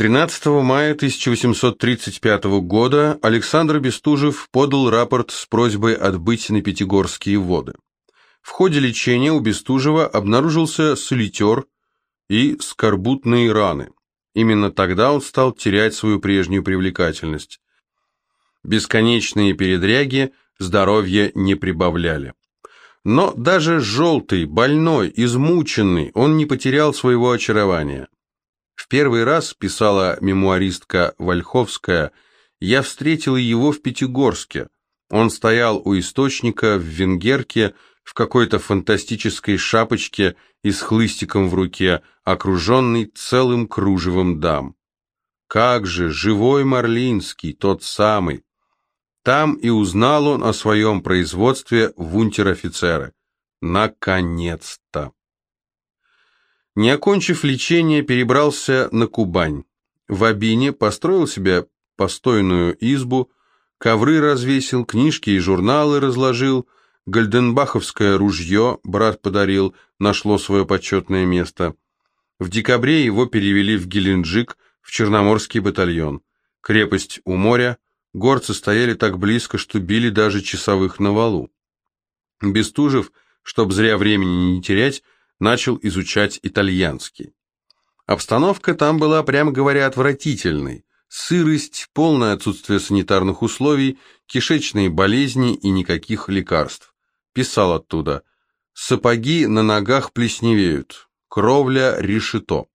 13 мая 1835 года Александр Бестужев подал рапорт с просьбой отбыть на Пятигорские воды. В ходе лечения у Бестужева обнаружился солитер и скорбутные раны. Именно тогда он стал терять свою прежнюю привлекательность. Бесконечные передряги здоровья не прибавляли. Но даже желтый, больной, измученный, он не потерял своего очарования. Первый раз, писала мемуаристка Вольховская, я встретила его в Пятигорске. Он стоял у источника в венгерке, в какой-то фантастической шапочке и с хлыстиком в руке, окруженный целым кружевом дам. Как же, живой Марлинский, тот самый. Там и узнал он о своем производстве в унтер-офицеры. Наконец-то! Не окончив лечение, перебрался на Кубань. В Абине построил себе постойную избу, ковры развесил, книжки и журналы разложил, гальденбаховское ружье брат подарил, нашло свое почетное место. В декабре его перевели в Геленджик, в Черноморский батальон. Крепость у моря, горцы стояли так близко, что били даже часовых на валу. Бестужев, чтоб зря времени не терять, начал изучать итальянский. Обстановка там была, прямо говоря, отвратительной. Сырость, полное отсутствие санитарных условий, кишечные болезни и никаких лекарств. Писал оттуда. Сапоги на ногах плесневеют. Кровля решето.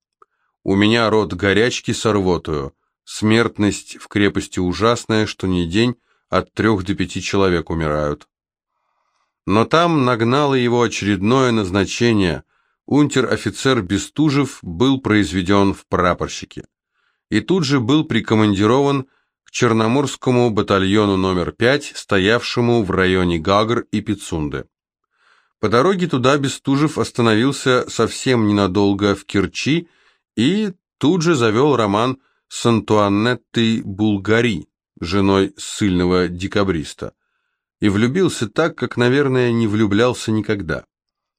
У меня рот горячки с рвотою. Смертность в крепости ужасная, что не день от трех до пяти человек умирают. Но там нагнало его очередное назначение – унтер-офицер Бестужев был произведен в прапорщике и тут же был прикомандирован к Черноморскому батальону номер 5, стоявшему в районе Гагр и Пицунды. По дороге туда Бестужев остановился совсем ненадолго в Керчи и тут же завел роман с Антуанеттой Булгари, женой ссыльного декабриста, и влюбился так, как, наверное, не влюблялся никогда.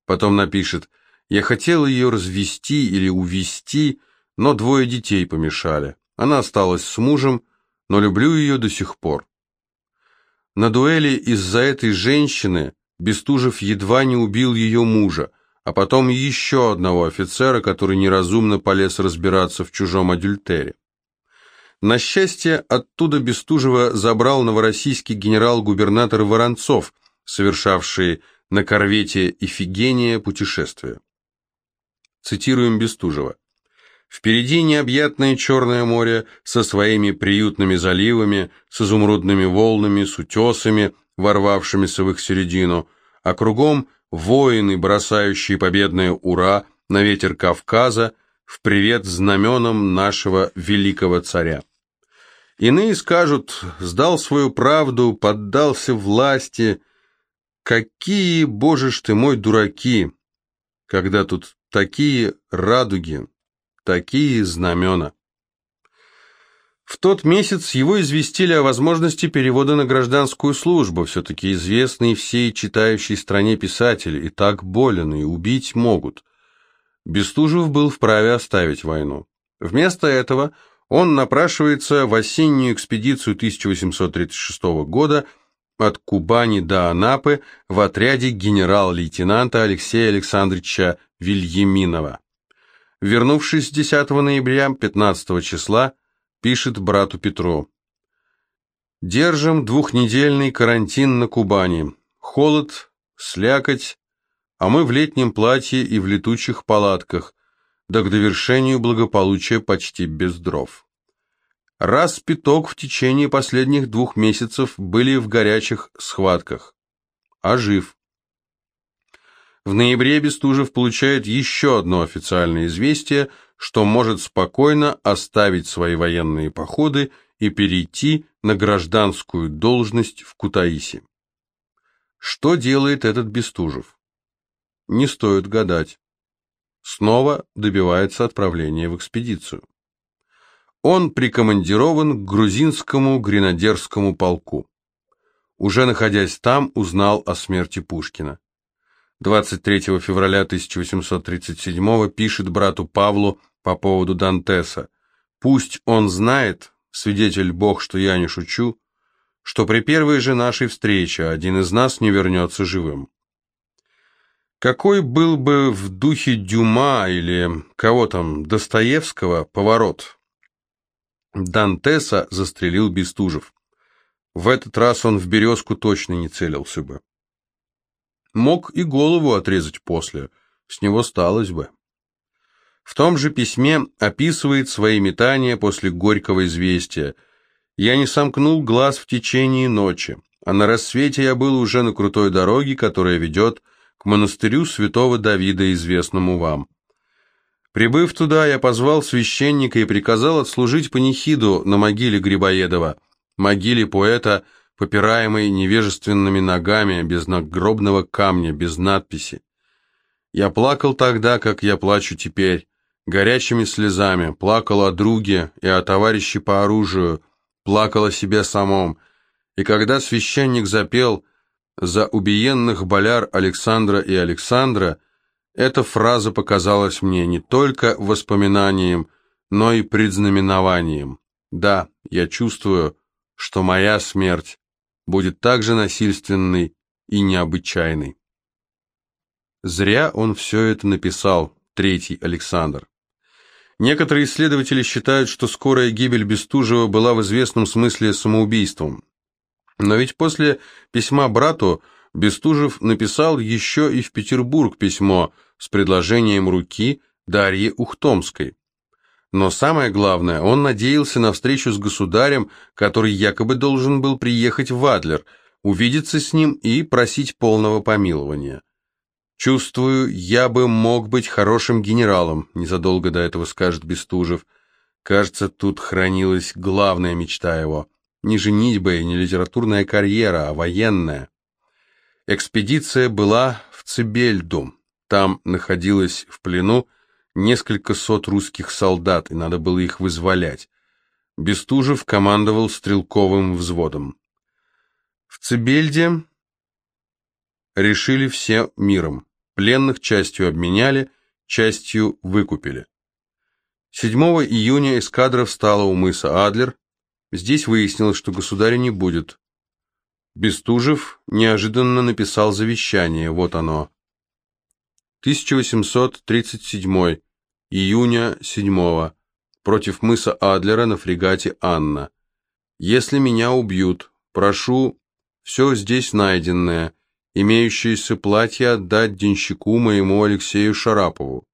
Потом напишет – я хотел ее развести или увести, но двое детей помешали. Она осталась с мужем, но люблю ее до сих пор. На дуэли из-за этой женщины Бестужев едва не убил ее мужа, а потом еще одного офицера, который неразумно полез разбираться в чужом адюльтере. На счастье, оттуда Бестужева забрал новороссийский генерал-губернатор Воронцов, совершавший на корвете «Ифигения» путешествие. Цитируем Бестужева. Впереди необъятное Черное море со своими приютными заливами, с изумрудными волнами, с утесами, ворвавшимися в их середину, а кругом воины, бросающие победное «Ура» на ветер Кавказа, в привет знаменам нашего великого царя. Иные скажут, сдал свою правду, поддался власти. Какие, боже ж ты мой, дураки, когда тут такие радуги, такие знамена. В тот месяц его известили о возможности перевода на гражданскую службу, все-таки известный всей читающей стране писатель, и так болен, и убить могут. Бестужев был вправе оставить войну. Вместо этого он напрашивается в осеннюю экспедицию 1836 года от Кубани до Анапы в отряде генерал-лейтенанта Алексея Александровича Вильяминова. Вернувшись 10 ноября, 15 числа, пишет брату Петру. «Держим двухнедельный карантин на Кубани. Холод, слякоть, а мы в летнем платье и в летучих палатках, да к довершению благополучия почти без дров. Раз пяток в течение последних двух месяцев были в горячих схватках. А жив. В ноябре Бестужев получает еще одно официальное известие, что может спокойно оставить свои военные походы и перейти на гражданскую должность в Кутаиси. Что делает этот Бестужев? Не стоит гадать. Снова добивается отправления в экспедицию. Он прикомандирован к грузинскому гренадерскому полку. Уже находясь там, узнал о смерти Пушкина. 23 февраля 1837 пишет брату Павлу по поводу Дантеса. Пусть он знает, свидетель Бог, что я не шучу, что при первой же нашей встрече один из нас не вернется живым. Какой был бы в духе Дюма или кого там, Достоевского, поворот? Дантеса застрелил Бестужев. В этот раз он в березку точно не целился бы. Мог и голову отрезать после, с него сталось бы. В том же письме описывает свои метания после горького известия. «Я не сомкнул глаз в течение ночи, а на рассвете я был уже на крутой дороге, которая ведет к монастырю святого Давида, известному вам. Прибыв туда, я позвал священника и приказал отслужить панихиду на могиле Грибоедова, могиле поэта, попираемой невежественными ногами, без нагробного камня, без надписи. Я плакал тогда, как я плачу теперь, горячими слезами, плакал о друге и о товарище по оружию, плакал о себе самом, и когда священник запел «За убиенных боляр Александра и Александра», эта фраза показалась мне не только воспоминанием, но и предзнаменованием. Да, я чувствую, что моя смерть будет также насильственной и необычайной. Зря он все это написал, третий Александр. Некоторые исследователи считают, что скорая гибель Бестужева была в известном смысле самоубийством. Но ведь после письма брату Бестужев написал еще и в Петербург письмо с предложением руки Дарье Ухтомской. Но самое главное, он надеялся на встречу с государем, который якобы должен был приехать в Адлер, увидеться с ним и просить полного помилования. «Чувствую, я бы мог быть хорошим генералом», — незадолго до этого скажет Бестужев. Кажется, тут хранилась главная мечта его. Не женитьба и не литературная карьера, а военная. Экспедиция была в Цибельду. Там находилось в плену несколько сот русских солдат, и надо было их вызволять. Бестужев командовал стрелковым взводом. В Цибельде решили все миром. Пленных частью обменяли, частью выкупили. 7 июня эскадра встала у мыса Адлер. Здесь выяснилось, что государя не будет. Бестужев неожиданно написал завещание, вот оно. 1837 июня 7 против мыса Адлера на фрегате Анна. Если меня убьют, прошу все здесь найденное – имеющееся платье отдать денщику моему Алексею Шарапову.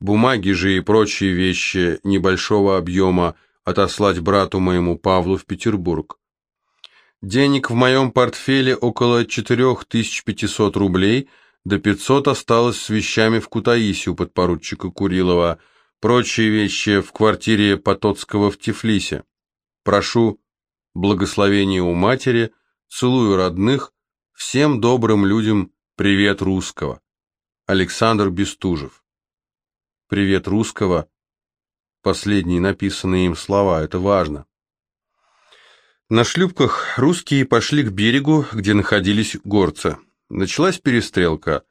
Бумаги же и прочие вещи небольшого объема отослать брату моему Павлу в Петербург. Денег в моем портфеле около 4500 рублей, до 500 осталось с вещами в Кутаиси у подпоручика Курилова, прочие вещи в квартире Потоцкого в Тифлисе. Прошу благословения у матери, целую родных, Всем добрым людям привет русского. Александр Бестужев. Привет русского. Последние написанные им слова, это важно. На шлюпках русские пошли к берегу, где находились горцы. Началась перестрелка.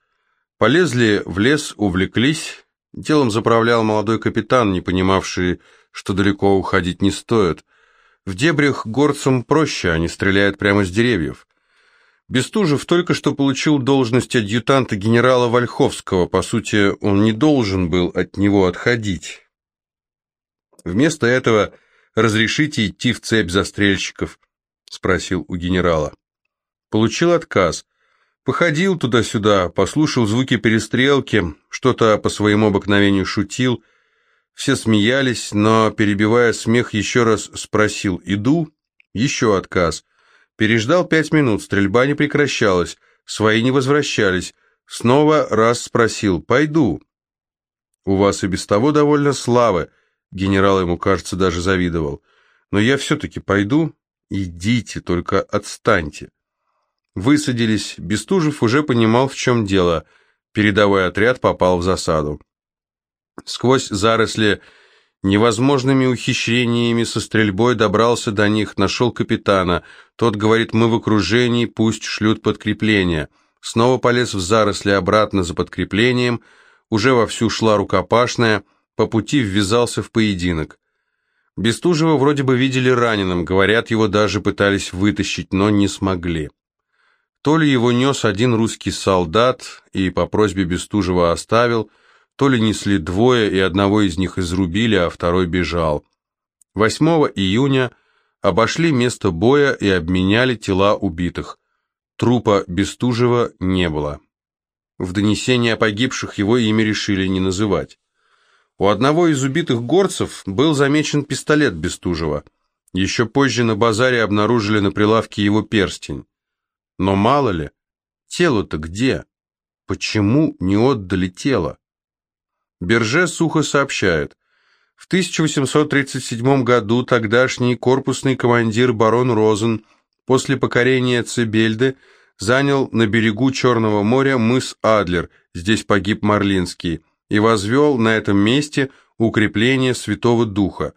Полезли в лес, увлеклись. Делом заправлял молодой капитан, не понимавший, что далеко уходить не стоит. В дебрях горцам проще, они стреляют прямо с деревьев. Бестужев только что получил должность адъютанта генерала Вольховского, по сути, он не должен был от него отходить. Вместо этого «разрешите идти в цепь застрельщиков?» – спросил у генерала. Получил отказ. Походил туда-сюда, послушал звуки перестрелки, что-то по своему обыкновению шутил. Все смеялись, но, перебивая смех, еще раз спросил «иду?» Еще отказ. Переждал пять минут, стрельба не прекращалась, свои не возвращались. Снова раз спросил «Пойду». «У вас и без того довольно славы», генерал ему, кажется, даже завидовал. «Но я все-таки пойду. Идите, только отстаньте». Высадились, Бестужев уже понимал, в чем дело. Передовой отряд попал в засаду. Сквозь заросли Невозможными ухищрениями со стрельбой добрался до них, нашел капитана. Тот говорит, мы в окружении, пусть шлют подкрепление. Снова полез в заросли обратно за подкреплением. Уже вовсю шла рукопашная, по пути ввязался в поединок. Бестужева вроде бы видели раненым, говорят, его даже пытались вытащить, но не смогли. То ли его нес один русский солдат и по просьбе Бестужева оставил, то ли несли двое, и одного из них изрубили, а второй бежал. 8 июня обошли место боя и обменяли тела убитых. Трупа Бестужева не было. В донесении о погибших его имя решили не называть. У одного из убитых горцев был замечен пистолет Бестужева. Еще позже на базаре обнаружили на прилавке его перстень. Но мало ли, тело-то где? Почему не отдали тело? Берже сухо сообщает. В 1837 году тогдашний корпусный командир барон Розен после покорения Цибельды занял на берегу Черного моря мыс Адлер, здесь погиб Марлинский, и возвел на этом месте укрепление Святого Духа.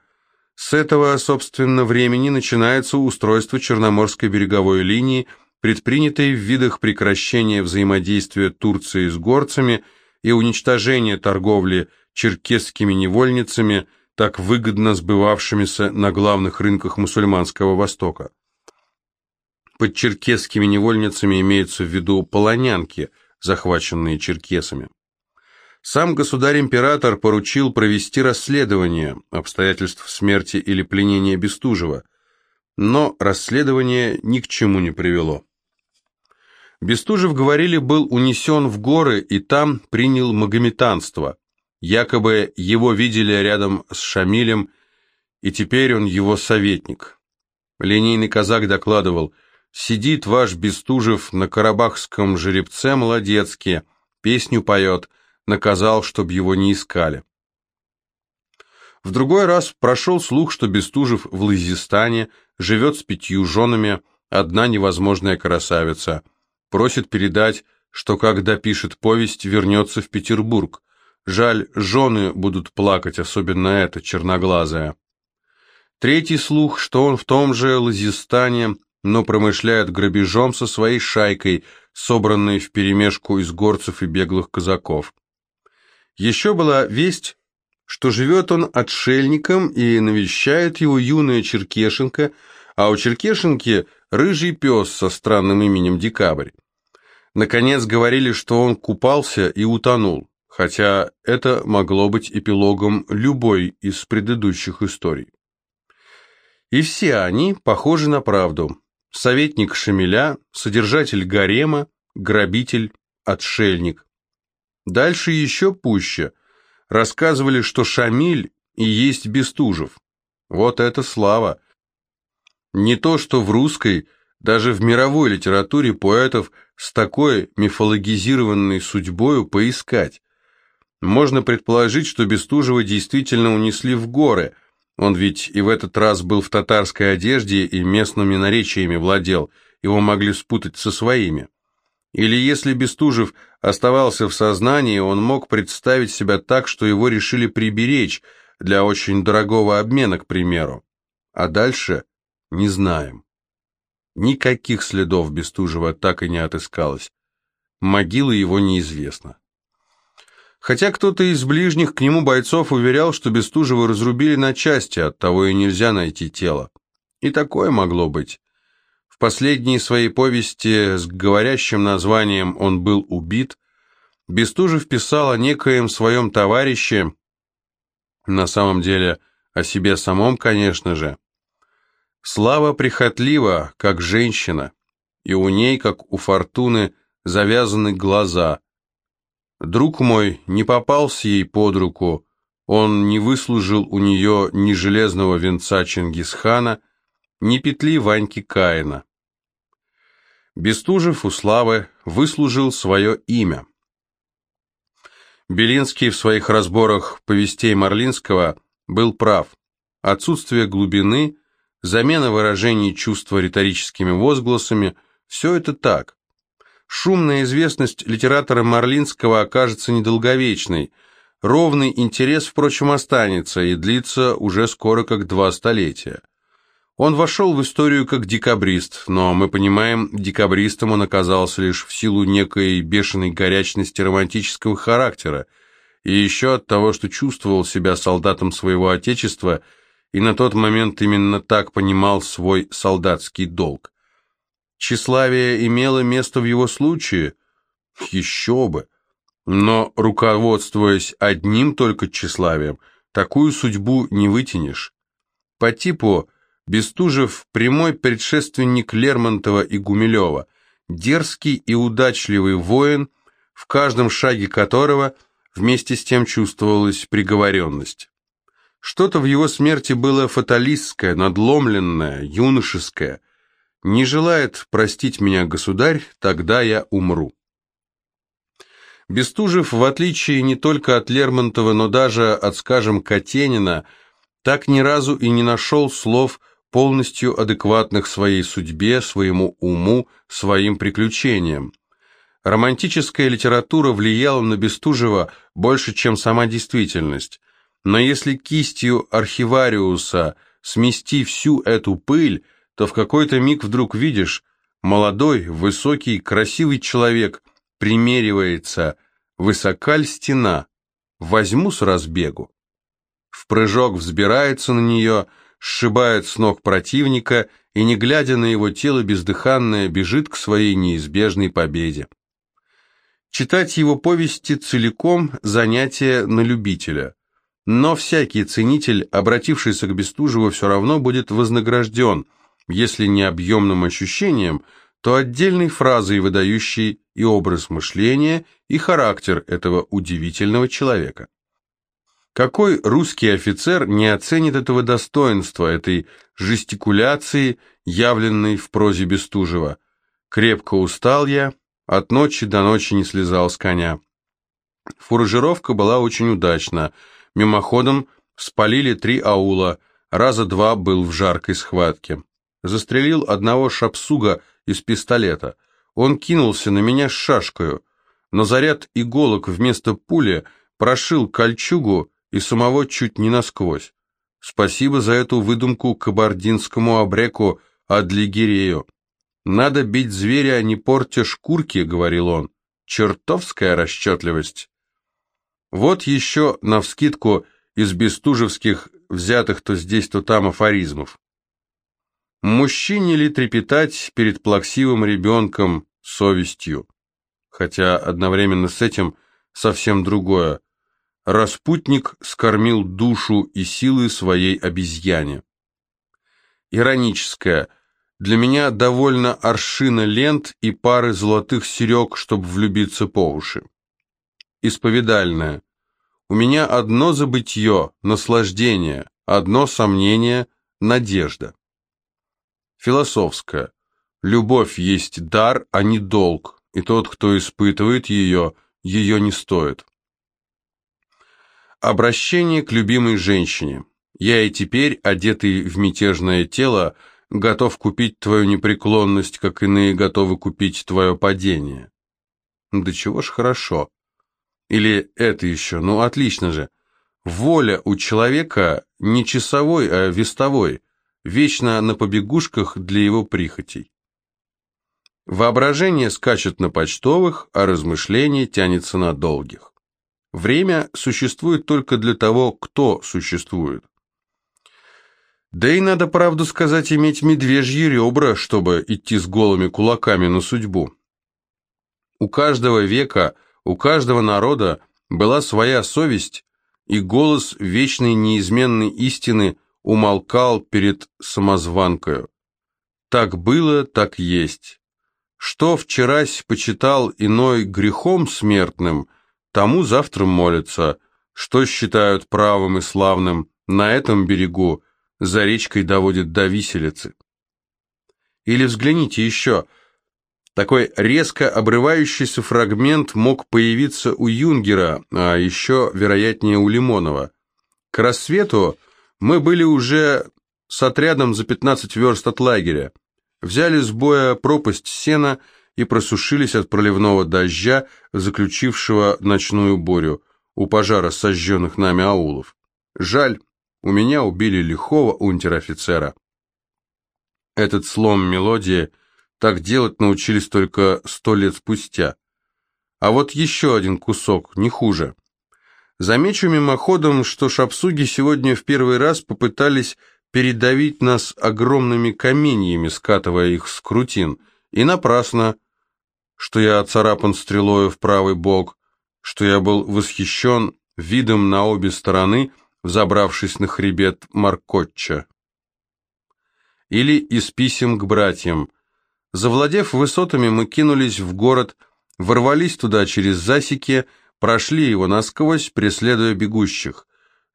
С этого, собственно, времени начинается устройство Черноморской береговой линии, предпринятой в видах прекращения взаимодействия Турции с горцами и уничтожения торговли черкесскими невольницами, так выгодно сбывавшимися на главных рынках мусульманского Востока. Под черкесскими невольницами имеются в виду полонянки, захваченные черкесами. Сам государь-император поручил провести расследование обстоятельств смерти или пленения Бестужева, но расследование ни к чему не привело. Бестужев, говорили, был унесен в горы и там принял магометанство. Якобы его видели рядом с Шамилем, и теперь он его советник. Линейный казак докладывал, «Сидит ваш Бестужев на карабахском жеребце молодецке, песню поет, наказал, чтобы его не искали». В другой раз прошел слух, что Бестужев в Лазистане живет с пятью женами, одна невозможная красавица. Просит передать, что когда пишет повесть, вернется в Петербург. Жаль, жены будут плакать, особенно эта, черноглазая. Третий слух, что он в том же Лазистане, но промышляет грабежом со своей шайкой, собранной вперемешку из горцев и беглых казаков. Еще была весть, что живет он отшельником и навещает его юная Черкешенка, а у Черкешенки рыжий пес со странным именем Декабрь. Наконец говорили, что он купался и утонул хотя это могло быть эпилогом любой из предыдущих историй. И все они похожи на правду. Советник Шамиля, содержатель гарема, грабитель, отшельник. Дальше еще пуще. Рассказывали, что Шамиль и есть Бестужев. Вот это слава! Не то, что в русской, даже в мировой литературе поэтов с такой мифологизированной судьбою поискать. Можно предположить, что Бестужева действительно унесли в горы. Он ведь и в этот раз был в татарской одежде и местными наречиями владел, его могли спутать со своими. Или если Бестужев оставался в сознании, он мог представить себя так, что его решили приберечь для очень дорогого обмена, к примеру. А дальше не знаем. Никаких следов Бестужева так и не отыскалось. Могила его неизвестна. Хотя кто-то из ближних к нему бойцов уверял, что Бестужева разрубили на части, оттого и нельзя найти тело. И такое могло быть. В последней своей повести с говорящим названием «Он был убит» Бестужев писал о некоем своем товарище, на самом деле о себе самом, конечно же. Слава прихотлива, как женщина, и у ней, как у фортуны, завязаны глаза – Друг мой не попался ей под руку, он не выслужил у нее ни железного венца Чингисхана, ни петли Ваньки Каина. Бестужев у Славы выслужил свое имя. Белинский в своих разборах повестей Марлинского был прав. Отсутствие глубины, замена выражений чувства риторическими возгласами – все это так. Шумная известность литератора Марлинского окажется недолговечной. Ровный интерес, впрочем, останется и длится уже скоро как два столетия. Он вошел в историю как декабрист, но мы понимаем, декабристом он оказался лишь в силу некой бешеной горячности романтического характера, и еще от того, что чувствовал себя солдатом своего отечества и на тот момент именно так понимал свой солдатский долг. Тщеславие имело место в его случае? Еще бы! Но, руководствуясь одним только тщеславием, такую судьбу не вытянешь. По типу Бестужев – прямой предшественник Лермонтова и Гумилева, дерзкий и удачливый воин, в каждом шаге которого вместе с тем чувствовалась приговоренность. Что-то в его смерти было фаталистское, надломленное, юношеское. Не желает простить меня государь, тогда я умру. Бестужев, в отличие не только от Лермонтова, но даже от, скажем, Катенина, так ни разу и не нашел слов, полностью адекватных своей судьбе, своему уму, своим приключениям. Романтическая литература влияла на Бестужева больше, чем сама действительность. Но если кистью архивариуса смести всю эту пыль, то в какой-то миг вдруг видишь, молодой, высокий, красивый человек примеривается, высокаль стена, возьму с разбегу. В прыжок взбирается на нее, сшибает с ног противника и, не глядя на его тело бездыханное, бежит к своей неизбежной победе. Читать его повести целиком – занятие на любителя. Но всякий ценитель, обратившийся к Бестужеву, все равно будет вознагражден, если не объемным ощущением, то отдельной фразой, выдающей и образ мышления, и характер этого удивительного человека. Какой русский офицер не оценит этого достоинства, этой жестикуляции, явленной в прозе Бестужева? Крепко устал я, от ночи до ночи не слезал с коня. Фуражировка была очень удачна. Мимоходом спалили три аула, раза два был в жаркой схватке. Застрелил одного шапсуга из пистолета. Он кинулся на меня с шашкою, но заряд иголок вместо пули прошил кольчугу и самого чуть не насквозь. Спасибо за эту выдумку кабардинскому обреку Адлигирею. «Надо бить зверя, не портя шкурки», — говорил он. «Чертовская расчетливость». Вот еще, навскидку, из бестужевских, взятых то здесь, то там афоризмов. Мужчине ли трепетать перед плаксивым ребенком совестью? Хотя одновременно с этим совсем другое. Распутник скормил душу и силы своей обезьяне. Ироническое. Для меня довольно аршина лент и пары золотых серег, чтобы влюбиться по уши. Исповедальное. У меня одно забытье, наслаждение, одно сомнение, надежда. Философское. Любовь есть дар, а не долг, и тот, кто испытывает ее, ее не стоит. Обращение к любимой женщине. Я и теперь, одетый в мятежное тело, готов купить твою непреклонность, как иные готовы купить твое падение. Да чего ж хорошо. Или это еще, ну отлично же. Воля у человека не часовой, а вестовой, вечно на побегушках для его прихотей. Воображение скачет на почтовых, а размышление тянется на долгих. Время существует только для того, кто существует. Да и надо, правду сказать, иметь медвежьи ребра, чтобы идти с голыми кулаками на судьбу. У каждого века, у каждого народа была своя совесть, и голос вечной неизменной истины умолкал перед самозванкою. Так было, так есть. Что вчерась почитал иной грехом смертным – Тому завтра молятся, что считают правым и славным, на этом берегу, за речкой доводит до виселицы. Или взгляните еще. Такой резко обрывающийся фрагмент мог появиться у Юнгера, а еще, вероятнее, у Лимонова. К рассвету мы были уже с отрядом за 15 верст от лагеря. Взяли с боя пропасть сена и просушились от проливного дождя, заключившего ночную бурю у пожара сожженных нами аулов. Жаль, у меня убили лихого унтер-офицера. Этот слом мелодии так делать научились только сто лет спустя. А вот еще один кусок, не хуже. Замечу мимоходом, что шапсуги сегодня в первый раз попытались передавить нас огромными каменьями, скатывая их с крутин, и напрасно, что я оцарапан стрелою в правый бок, что я был восхищен видом на обе стороны, взобравшись на хребет Маркотча. Или из писем к братьям. Завладев высотами, мы кинулись в город, ворвались туда через засеки, прошли его насквозь, преследуя бегущих.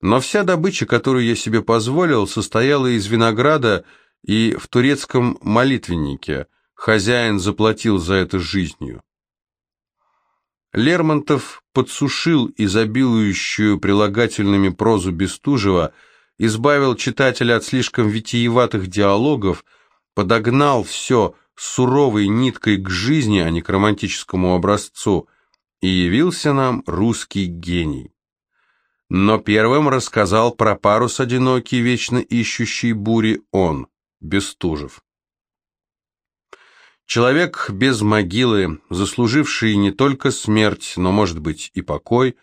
Но вся добыча, которую я себе позволил, состояла из винограда и в турецком молитвеннике. Хозяин заплатил за это жизнью. Лермонтов подсушил изобилующую прилагательными прозу Бестужева, избавил читателя от слишком витиеватых диалогов, подогнал все суровой ниткой к жизни, а не к романтическому образцу, и явился нам русский гений. Но первым рассказал про парус одинокий, вечно ищущий бури он, Бестужев. Человек без могилы, заслуживший не только смерть, но, может быть, и покой,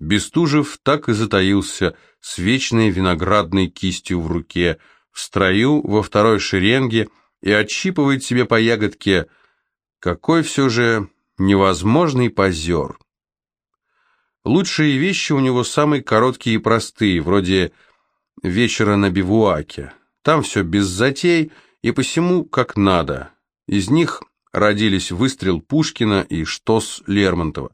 Бестужев так и затаился с вечной виноградной кистью в руке, в строю во второй шеренге и отщипывает себе по ягодке. Какой все же невозможный позер! Лучшие вещи у него самые короткие и простые, вроде «Вечера на бивуаке». Там все без затей и посему как надо. Из них родились «Выстрел Пушкина» и «Штос Лермонтова».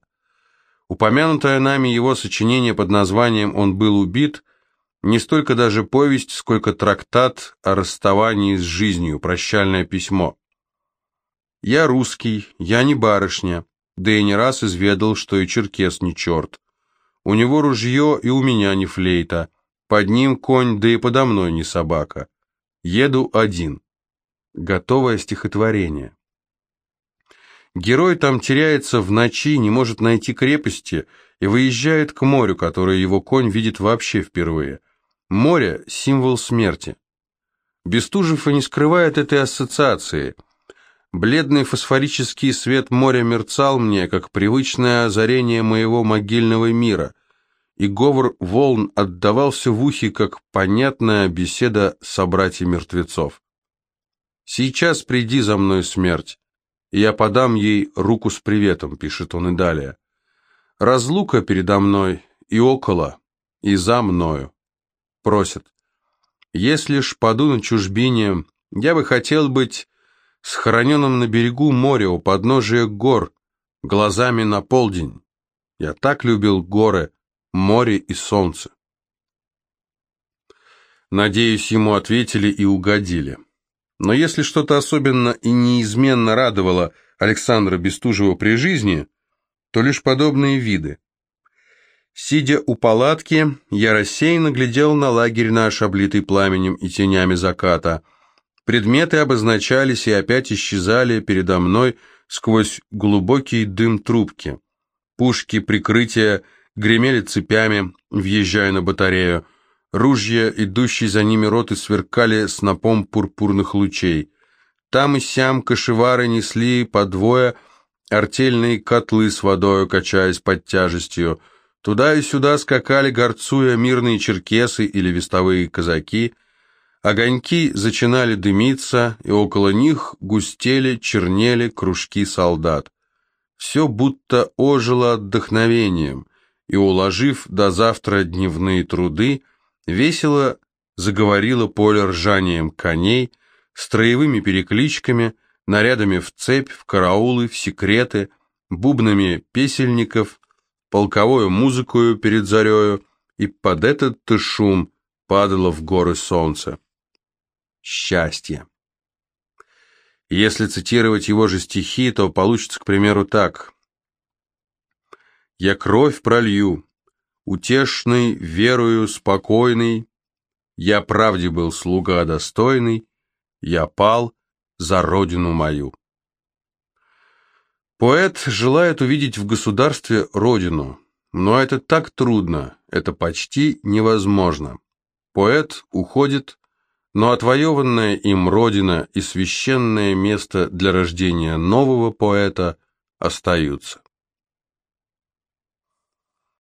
Упомянутое нами его сочинение под названием «Он был убит» не столько даже повесть, сколько трактат о расставании с жизнью, прощальное письмо. «Я русский, я не барышня, да и не раз изведал, что и черкес не черт. У него ружье, и у меня не флейта. Под ним конь, да и подо мной не собака. Еду один. Готовое стихотворение. Герой там теряется в ночи, не может найти крепости и выезжает к морю, которое его конь видит вообще впервые. Море – символ смерти. Бестужев и не скрывает этой ассоциации. Бледный фосфорический свет моря мерцал мне, как привычное озарение моего могильного мира, и говор волн отдавался в ухе, как понятная беседа собратьев мертвецов. «Сейчас приди за мной, смерть, и я подам ей руку с приветом», — пишет он и далее. «Разлука передо мной и около, и за мною», — просит. «Если ж паду на чужбине, я бы хотел быть схороненным на берегу моря у подножия гор, глазами на полдень. Я так любил горы, море и солнце. Надеюсь, ему ответили и угодили. Но если что-то особенно и неизменно радовало Александра Бестужева при жизни, то лишь подобные виды. Сидя у палатки, я рассеянно глядел на лагерь наш, облитый пламенем и тенями заката. Предметы обозначались и опять исчезали передо мной сквозь глубокий дым трубки. Пушки прикрытия гремели цепями, въезжая на батарею. Ружья, идущие за ними роты, сверкали снопом пурпурных лучей. Там и сям кошевары несли по двое артельные котлы с водою, качаясь под тяжестью. Туда и сюда скакали, горцуя, мирные черкесы или вестовые казаки. Огоньки зачинали дымиться, и около них густели, чернели кружки солдат. Все будто ожило отдохновением — и, уложив до завтра дневные труды, весело заговорило поле ржанием коней, строевыми перекличками, нарядами в цепь, в караулы, в секреты, бубнами песельников, полковою музыкою перед зарею, и под этот-то шум падало в горы солнце. Счастье. Если цитировать его же стихи, то получится, к примеру, так. Я кровь пролью, утешный, верую, спокойный. Я правде был слуга достойный, я пал за родину мою. Поэт желает увидеть в государстве родину, но это так трудно, это почти невозможно. Поэт уходит, но отвоеванная им родина и священное место для рождения нового поэта остаются.